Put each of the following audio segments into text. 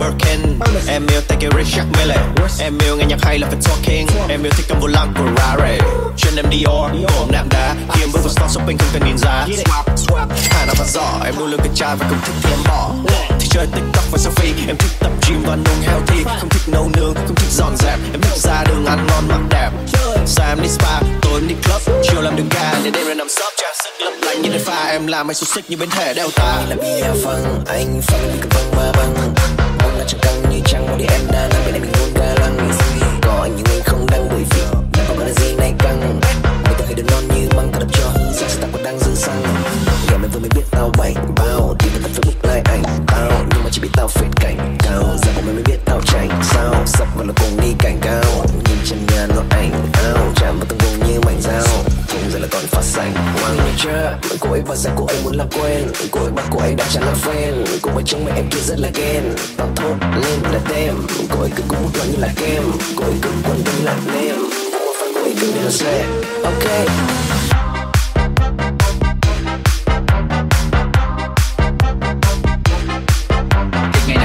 rockin Em yêu tên kia Richard Mille. Em yêu nghe nhạc hay là phải talking. Em yêu thích cầm vô lăng của Rare Chân em Dior, ôm nạm đá. Khi em bước vào store shopping không cần nhìn giá Hà nào và giỏ, em luôn luôn cái trai và không thích thì em bỏ. Thích chơi tiktok và selfie Em thích tập gym và nung healthy. Không thích nấu nướng, không thích dọn dẹp. Em thích ra đường ăn ngon mặc đẹp. Sáng em đi spa, tối em đi club. Chiều làm đường ca, để đêm ra nằm sấp. Em làm anh xúc xích như bên thẻ Delta. Là bia phân, anh phân vì cứ vâng ba vâng. Mong là chẳng căng như trăng mà đi em đã nằm bên em mình luôn ga lăng. Có anh nhưng anh không đăng bởi vì đã có là gì này căng. Người ta hay được non như măng ta đập cho hư rằng sẽ tao còn đang dư xăng? Giờ em vừa mới biết tao bảnh bao, thì tao tập facebook like ảnh tao nhưng mà chỉ biết tao phết phát xanh Hoàng như chưa Cô ấy và ra cô ấy muốn làm quen. Cô ấy bắt cô ấy đã chẳng là fan Cô ấy trong mẹ em kia rất là ghen. Tao thốt lên là tem Cô ấy cứ cũng một như là kem Cô ấy cứ quấn bên là nem Cô ấy cứ như là xe. Ok. Thích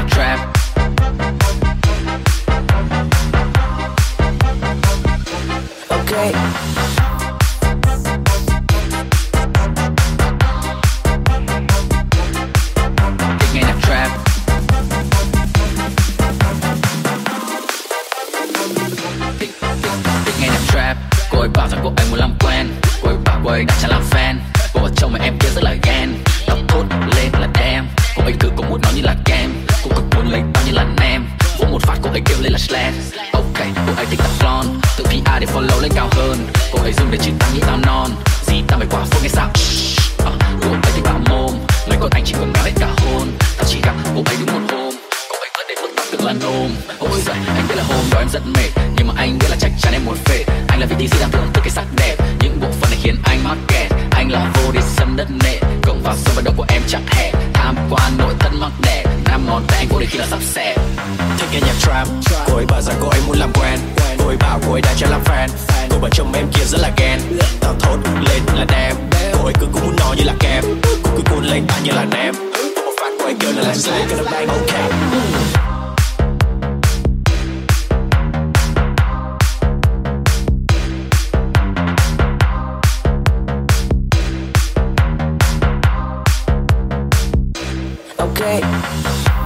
bảo rằng cô ấy muốn làm quen. Cô ấy bảo cô ấy đã chẳng làm fan. Cô ở trong mà em kia rất là ghen. Tóc tốt lên là đem cô ấy cứ có muốn nói như là kem. Cô cứ muốn lấy tao như là nem. Vỗ một phát cô ấy kêu lên là slam là nôm ôi giời, anh biết là hôm đó em rất mệt. Nhưng mà anh biết là chắc chắn em muốn phê anh là vị thi sĩ đang thưởng thức cái sắc đẹp. Những bộ phận này khiến anh mắc kẹt. Anh là vô địch sân đất nệ. Cộng vào sân vận động của em chắc hè tham quan nội thân mắc đẹp năm ngón tay anh vô địch khi là sắp xẻ. Thích nghe nhạc trap. Cô ấy bảo rằng cô ấy muốn làm quen. Cô ấy bảo cô ấy đã cho làm fan. Cô bảo chồng em kia rất là ghen. Tao thốt lên là đem Cô ấy cứ cũng muốn nói như là kem. Cô cứ cuốn lấy ta như là nem Cô một phát cô ấy kêu là là say Gonna bang okay right.